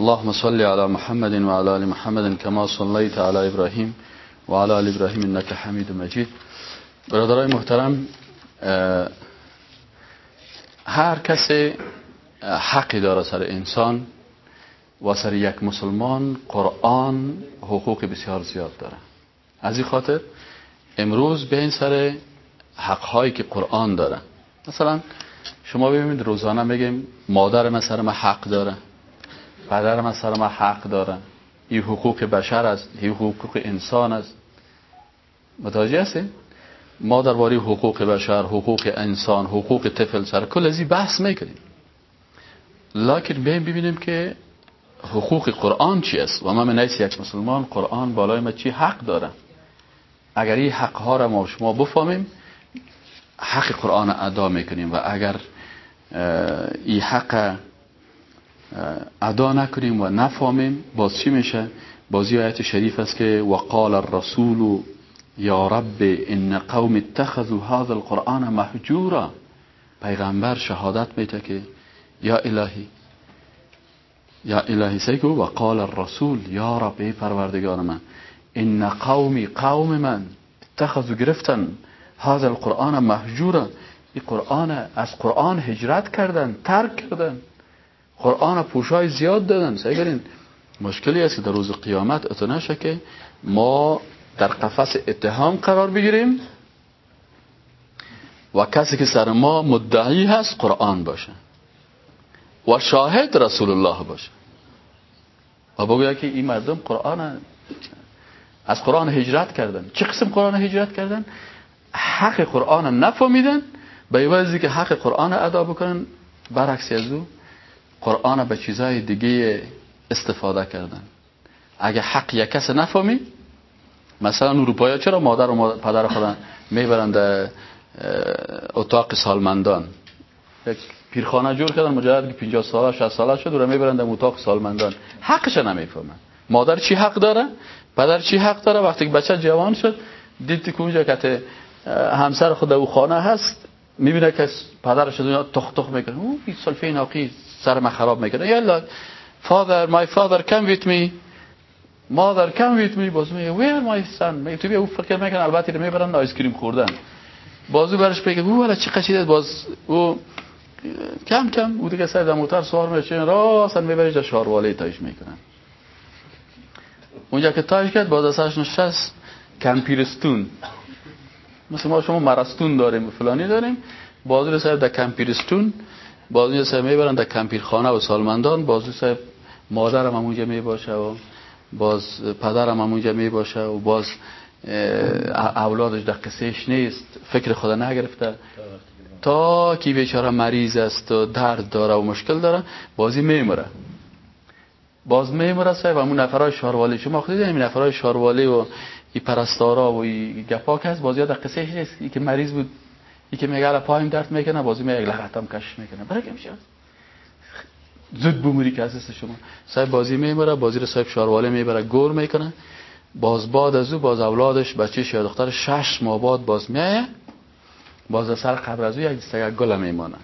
اللهم صل على محمد وعلى ال محمد كما صليت على ابراهيم وعلى ال ابراهيم انك حمید مجید برادرای محترم هر کسی حقی داره سر انسان و سر یک مسلمان قرآن حقوق بسیار زیاد داره. از این خاطر امروز به این سر حقهایی که قرآن داره. مثلا شما ببینید روزانه میگیم مادر من سر ما حق داره. پدر من سر ما حق داره. این حقوق بشر است این حقوق انسان است. متوجه هستید ما درباره حقوق بشر حقوق انسان حقوق طفل سر کل از بحث می‌کنیم. لکن بیم ببینیم که حقوق قرآن چی است؟ و ما من یک مسلمان قرآن بالای ما چی حق داره؟ اگر این حق ها را ما شما بفهمیم حق قرآن ادا می‌کنیم. و اگر این حق ادا نکنیم و نفهمیم باز چی میشه؟ بازی آیت شریف است که وقال الرسول یا رب ان قوم اتخذوا هذا القرآن محجورا. پیغمبر شهادت میده که یا الهی یا الهی سیگو و قال الرسول یا رب پروردگار من ان قومی قوم من اتخذوا گرفتن هذا القرآن محجورا. این قرآن از قرآن هجرت کردن ترک کردن. قرآن پوشای زیاد دادن. سیگرین مشکلی است که در روز قیامت اتو نشه که ما در قفس اتهام قرار بگیریم و کسی که سر ما مدعی هست قرآن باشه و شاهد رسول الله باشه. و بگویا که این مردم قرآن از قرآن هجرت کردن. چه قسم قرآن هجرت کردن؟ حق قرآن نفهمیدن به که حق قرآن ادا بکنن. برعکس از او قرآن به چیزهای دیگه استفاده کردن. اگه حق یک کس نفهمی مثلا اروپایی چرا مادر و پدر خودن می‌برند اتاق سالمندان؟ یک پیرخانه جور کردن مجرد که 50 ساله 60 ساله شد و می‌برند در اتاق سالمندان. حقش نمی‌فهمن. مادر چی حق داره؟ پدر چی حق داره؟ وقتی که بچه جوان شد دید که اونجا که همسر خود او خانه هست می‌بینه که پدرش دنیا تخ تخ می‌کنه. او سلفه ناقی سر ما خراب می‌کنه. یلا father my father come with me. Mother come with me. باز میگه where my son میگه تو بیا او فکر می‌کنه البته می‌برن آیس کریم خوردن. بازو برش بگه او ولی چه قشیده؟ باز او کم کم او دیگه سر در موتر سوار میشه. راستن میبرش در شارواله تایش می‌کنن اونجا که تایش کرد باز ازش نشست کمپیرستون مثل ما شما مرستون داریم فلانی داریم. بازو صاحب در کمپیرستون بازو صاحب می‌برن در کمپیرخانه و سالمندان. بازو صاحب مادرم هم اونجا می‌باشه و باز پدرم هم اونجا می‌باشه و باز اولادش در قصهش نیست. فکر خدا نگرفته. تا کی بیچاره مریض است و درد داره و مشکل داره بازی میمره باز میمره صاحب همون نفرای شاروالی شما خودید این نفرای شاروالی و این پرستارا و این گپاک هست بازی در قصهش نیست. ای که مریض بود ای که میگه پایم درد می‌کنه بازی میگه لغتم کش می‌کنه. برای که میشه. زود بموری که از شما. صاحب بازی میمره بازی رو صاحب شاروالی می‌بره. گور می‌کنه. باز بعد از او باز اولادش بچه یا دختر شش ماه بعد باز میایه باز سر قبر از او یک دستگه گل میمانه.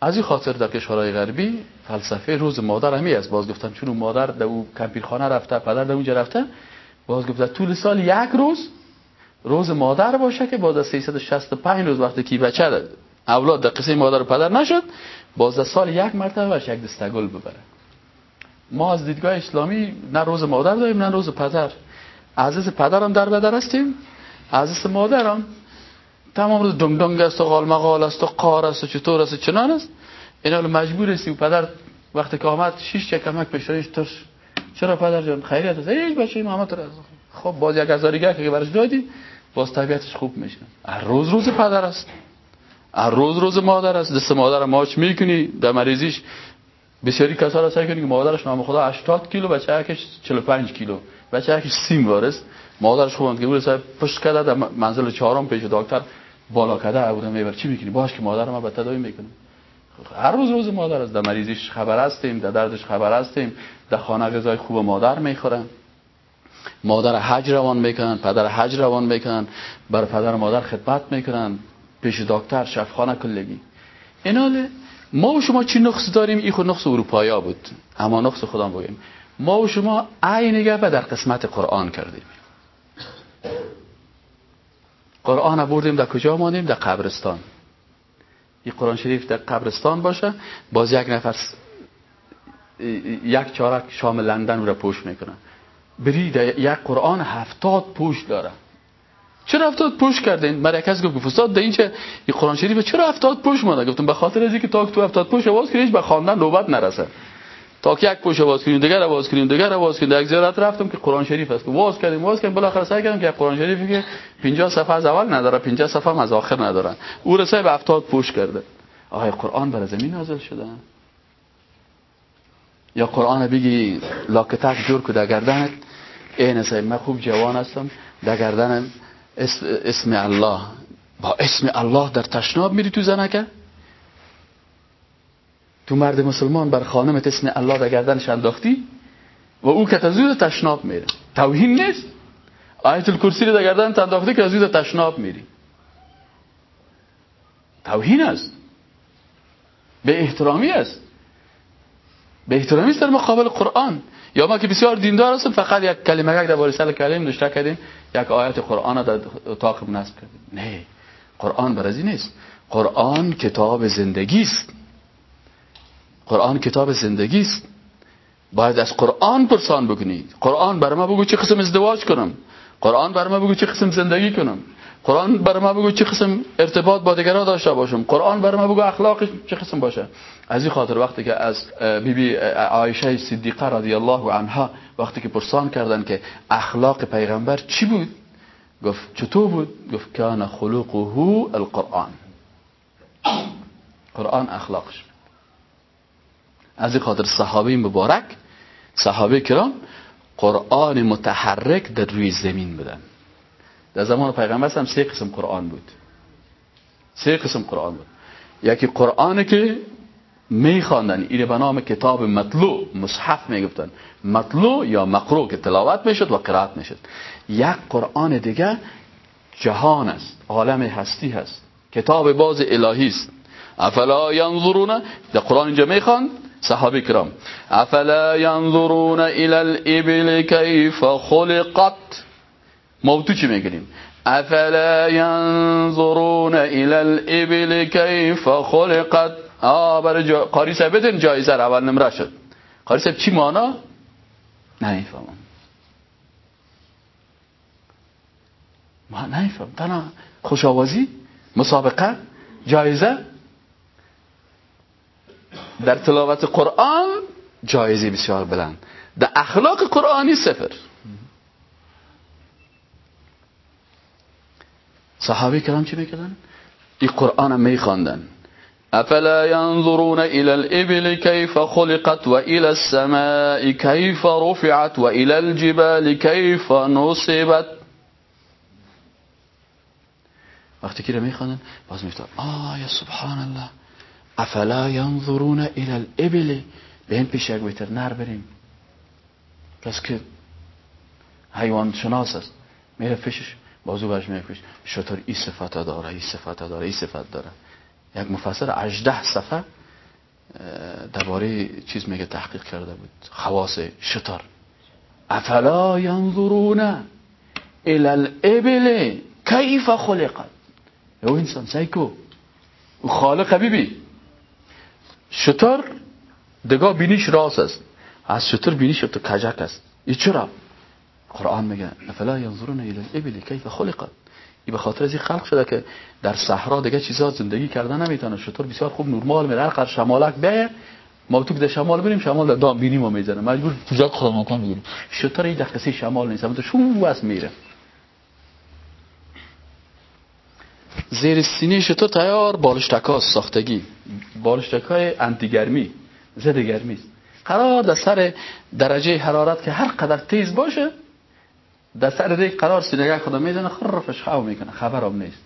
از این خاطر در کشورهای غربی فلسفه روز مادر همی است. باز گفتن چون مادر در او کمپیرخانه رفته پدر در اونجا رفته باز گفته طول سال یک روز روز مادر باشه که باز از 365 روز وقتی که بچه اولاد در قصه مادر و پدر نشد باز در سال یک مرتبه باش یک دستگل ببره. ما از دیدگاه اسلامی نه روز مادر داریم نه روز پدر. عزیز پدرم در بدر هستیم عزیز مادرم تمام روز دنگ است و مقال است و قار است و چطور است و چنان است. اینا مجبور هستی و پدر وقتی که آمد شش یک کمک پیشانیش ترش چرا پدر جان؟ خیریت است. هیچ بچه محمد را خب باز یک هزاریگه که برش دادی باز طبیعتش خوب میشه. هر روز روز پدر است. هر روز روز مادر است. دست مادر ماچ می‌کنی در مریضیش بسیاری کسا را سعی کنی که مادرش نام خدا 80 کیلو بچه هکش 45 کیلو. بچه هکش سیم وارست مادرش خوبند که اون صاحب پشت کرده در منزل چهارم پیش دکتر بالا کرده او میبر چی می‌کنی؟ باش که مادر ما به تداوی می‌کنه هر روز روز مادر است. در مریضیش خبر هستیم در دردش خبر هستیم. در خانه غذای خوب مادر می‌خورن. مادر حج روان می‌کنن پدر حج روان می‌کنن بر پدر مادر خدمت می‌کنن پیش دکتر شفخانه کلگی. اینا ما و شما چی نقص داریم؟ این خود نقص اروپایا بود. اما نقص خدا بگیم ما و شما عین گپ در قسمت قرآن کردیم. قرآن بردیم در کجا مانیم در قبرستان. این قرآن شریف در قبرستان باشه. باز یک نفر یک چارک شام لندن را پوش می‌کنه. برید یک قرآن هفتاد پوش داره. چرا هفتاد پوش کردین؟ مرکز گفت استاد ده اینچه این قرآن شریف چرا هفتاد پوش مانده گفتم به خاطر از اینکه تا تو هفتاد پوش آواز کنی به خواندن نوبت نرسه. تا که یک پوش آواز کنیم دیگر آواز کنیم دیگر آواز کنیم یک زیارت رفتم که قرآن شریف است. واز کردیم واز کردیم. بالاخره سعی کردم که قرآن شریفی که 50 صفحه از اول نداره 50 صفحه از آخر نداره. او رسای به 70 پوش کرده. آهای قرآن بر زمین نازل شده. یا قرآن بگی لاکتک جور که در گردنت این سعی من خوب جوان هستم. در گردنم اسم, اسم الله. با اسم الله در تشناب میری تو زنکه؟ تو مرد مسلمان بر خانمت اسم الله در گردنش انداختی؟ و او که تزود تشناب میره. توهین نیست؟ آیت الکرسی رو در گردن انداختی که تزود تشناب میری. توهین است. به احترامی است. به احترامی است در مقابل قرآن. یا ما که بسیار دیندار هستیم فقط یک کلمه یک در سال کلیم نشته کردیم یک آیت قرآن در اتاق نصب کردیم. نه قرآن برازی نیست. قرآن کتاب زندگی است. قرآن کتاب زندگی است. باید از قرآن پرسان بکنید. قرآن بر ما بگو چه قسم ازدواج کنم. قرآن بر ما بگو چه قسم زندگی کنم. قرآن بر ما بگو چه قسم ارتباط با دیگران داشته باشم قرآن بر ما بگو اخلاقش چه قسم باشه از این خاطر وقتی که از بی بی عایشه صدیقه رضی الله عنها وقتی که پرسان کردن که اخلاق پیغمبر چی بود گفت چطور بود گفت کان خلقه القرآن قرآن اخلاقش از این خاطر صحابه مبارک صحابه کرام قرآن متحرک در روی زمین بدن در زمان پیغمبر هم سه قسم قرآن بود. سه قسم قرآن بود. یکی قرآن که می خواندن اینه به نام کتاب مطلوع مصحف می‌گفتن. مطلوع یا مقرو که تلاوت می‌شد و قرائت می‌شد. یک قرآن دیگه جهان است عالم هستی هست. کتاب باز الهی است. افلا ینظرون؟ در قرآن اینجا می‌خوان صحابه کرام. افلا ینظرون الى الابل کیف خلقت؟ ما تو چی میگیم افلا ینظرون الى الابل کیف خلقت؟ آه برای جا... قاری صاحب بدین جایزه اول نمره شد. قاری صاحب چی مانا؟ نمی‌فهمم. ما نمیفهم تنها خوشاوازی مسابقه؟ جایزه؟ در تلاوت قرآن؟ جایزه بسیار بلند. در اخلاق قرآنی سفر صحابه کرام چی می‌کردن؟ این قرآن میخواندن افلا ينظرون الى الابل كيف خلقت والى السماء كيف رفعت والى الجبال كيف نصبت. وقتی که می‌خوانن باز میفتن آه یا سبحان الله افلا ينظرون الى الابل. به این پیش یک ویترنر بریم. کس که حیوان شناس است میره پیشش. بازو برش پیش. شطور ای صفت داره ای صفت داره ای صفت داره. یک مفسر 18 صفحه درباره چیز میگه تحقیق کرده بود. خواص شطور. افلا ينظرون الى الابل كيف خلقت؟ او انسان سایکو او خالق حبیبی. شطور دگاه بینیش راست است. از شطور بینیش تو کجک است. ای چرا؟ قرآن میگه افلا ينظرون الى الابل كيف خلقت این به خاطر از این خلق شده که در صحرا دیگه چیزا زندگی کردن نمی‌تونه. شطور بسیار خوب نورمال میره هر شمالک بیه ما تو که شمال بریم شمال در دام بینیم و می‌زنه. مجبور پوزاک خود مکان بگیریم شطور این دقیقه شمال نیست تو شو بس میره. زیر سینه شطور تیار بالشتکا ساختگی. بالشتکای انتی گرمی ضد گرمی قرار در سر درجه حرارت که هر قدر تیز باشه در سر ریک قرار سینگه خدا می‌زنه خرفش خواهو می‌کنه خبرم نیست.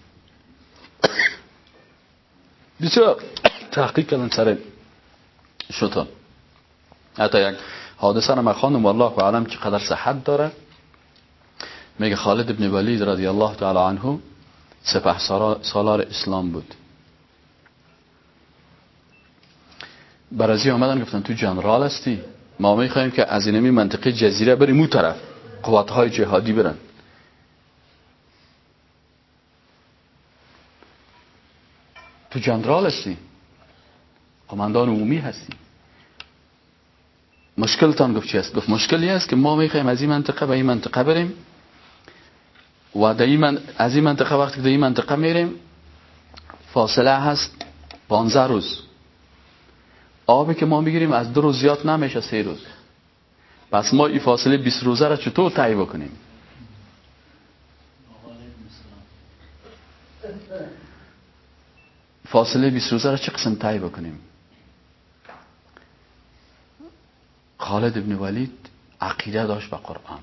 بسیار تحقیق کردن سر شطان حتی یک حادثه رو خواندم والله و علم که قدر صحت داره. میگه خالد ابن ولید رضی الله تعالی عنه سپه سالار اسلام بود. برازی آمدن گفتن تو جنرال هستی. ما می‌خوایم که از اینمی منطقه جزیره بریم اون طرف. قوات های جهادی برن. تو جنرال هستی. قماندان عمومی هستی. مشکلتان گفت چی است گفت مشکلی است که ما می‌خوایم از این منطقه به این منطقه بریم و در من از این منطقه وقتی که در این منطقه میریم فاصله هست 15 روز. آبی که ما می‌گیریم از دو روز زیاد نمیشه سه روز. پس ما این فاصله 20 روزه را چطور طی بکنیم؟ فاصله 20 روزه را چه قسم طی بکنیم؟ خالد ابن ولید عقیده داشت به قرآن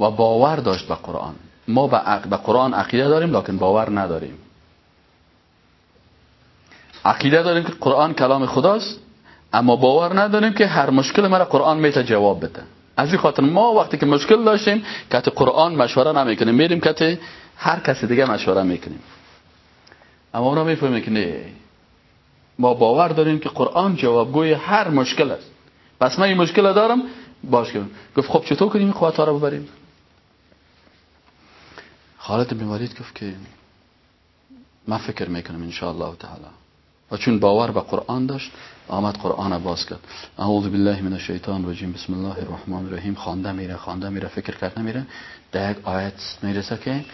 و باور داشت به قرآن. ما به قرآن عقیده داریم لکن باور نداریم. عقیده داریم که قرآن کلام خداست. اما باور نداریم که هر مشکل مرا قرآن میته جواب بده. از این خاطر ما وقتی که مشکل داشتیم که قرآن مشوره نمی‌کنیم. میریم که هر کسی دیگه مشوره می‌کنیم. اما اونا می‌فهمیم که نه. ما باور داریم که قرآن جوابگوی هر مشکل است. پس من این مشکل دارم باش کنم گفت خب چطور کنیم این قوات رو ببریم؟ خالد ولید گفت که من فکر می‌کنم ان الله تعالی. و چون باور به قرآن داشت آمد قرآن باز کرد. اعوذ بالله من الشیطان الرجیم. بسم الله الرحمن الرحیم. خوانده میره خوانده میره فکر کرده میره در یک آیت می‌رسه که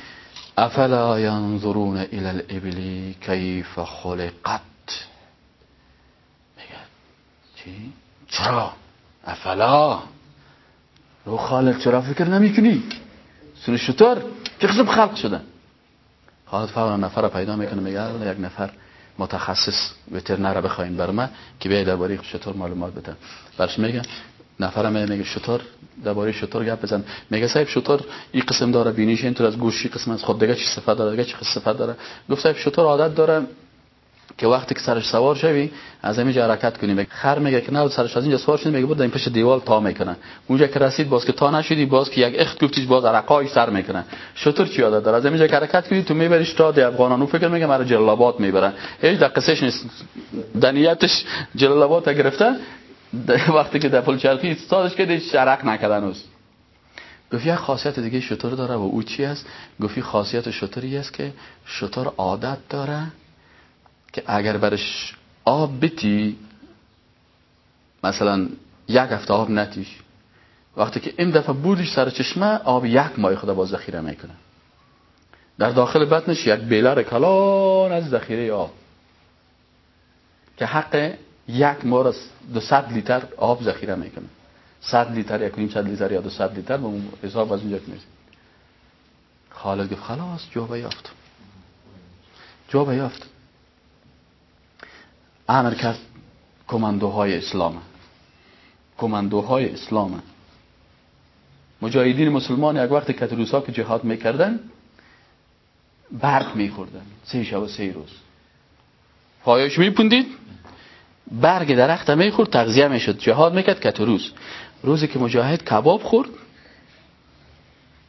افلا ینظرون الى الابل کیف خلقت؟ میگه چی؟ چرا؟ افلا؟ رو خالق چرا فکر نمی‌کنی؟ سن شطور قسم خلق شدن خالد فورا نفر پیدا می‌کنه میگه یک نفر متخصص وترنر بخواین بر من که بیای درباره شطور معلومات بده. برش میگه نفر میگه شطور درباره شطور گپ بزن. میگه صاحب شطور این قسم داره بینیش اینطور از گوشی قسم از خود دیگه چی صفت داره؟ دیگه چی صفت داره؟ گفت صاحب شطور عادت داره که وقتی که سرش سوار شوی از اینجا حرکت کنی. خر میگه که نه سرش از اینجا سوار شد میگه بود این پشت دیوال تا می‌کنه. اونجا که رسید باز که تا نشدی باز که یک اخت گفتیش باز عرقای سر می‌کنه. شطور چی یاد داره؟ از اینجا که حرکت کنی تو میبریش تا دی افغانانو. فکر میگه مرا جلال آباد می‌برن هیچ دقیقش نیست. دنیتش جلال آباد گرفته. وقتی که در پل چرخی استادش که شرق نکردن است گفت یک خاصیت دیگه شطور داره و او چی است؟ گفتی خاصیت شطوری است که شطور عادت داره. که اگر برش آب بتی مثلا یک هفته آب نتیش. وقتی که این دفعه بودش سر چشمه آب یک ماه خدا با ذخیره می‌کنه. در داخل بطنش یک بیلر کلان از ذخیره آب. که حق یک ماه دو صد لیتر آب ذخیره می‌کنه. صد لیتر یک نیم صد لیتر یا دو صد لیتر به حساب از اونجا کنید خالد گفت خلاص جواب یافت. جواب یافت. امر کرد کماندوهای اسلام. کماندوهای اسلام. مجاهدین مسلمان یک وقت کتروسا که جهاد می‌کردن برق میخوردن. سه شب و سه روز. پایش میپوندید. برگ درخت می‌خورد تغذیه می‌شد. جهاد می‌کرد کتروس روزی که مجاهد کباب خورد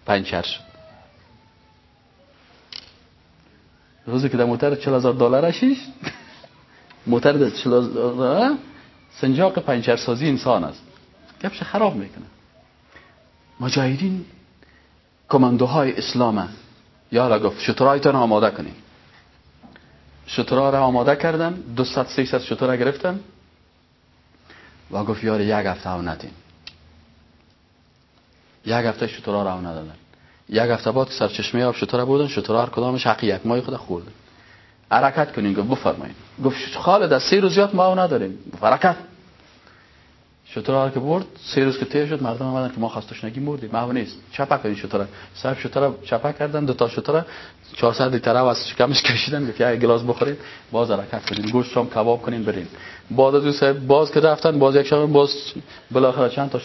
پنچر شد روزی که در موتر چل هزار دلار شیش. موتر چل سنجاق پنچر سازی انسان است. گپش خراب می‌کنه. مجاهدین کماندوهای اسلام یا گفت شطرهایتان آماده کنین شطرها را آماده کردن 200 300 شطور گرفتن. و گفت یار یک هفته هم ندین یک هفته شطرها را ندادن. یک هفته بعد سرچشمه آب شطور بودن شطرها هر کدامش حقی یک ماه خود خوردن حرکت کنین. گفت بفرمایید. گفت خالد از سه روز زیاد ما نداریم. حرکت. شطور که برد. سه روز که تیر شد مردم آمدن که ما خواستش نگیم بردیم ما نیست. چپا کنین شطور. صاحب شطور چپا کردن. دو تا شطور. 400 لیتر از شکمش کشیدن. گفت یک گلاس بخورید. باز حرکت کنین. گوشت شام کباب کنین برین. بعد از باز که رفتن باز یک شام باز بالاخره چند تا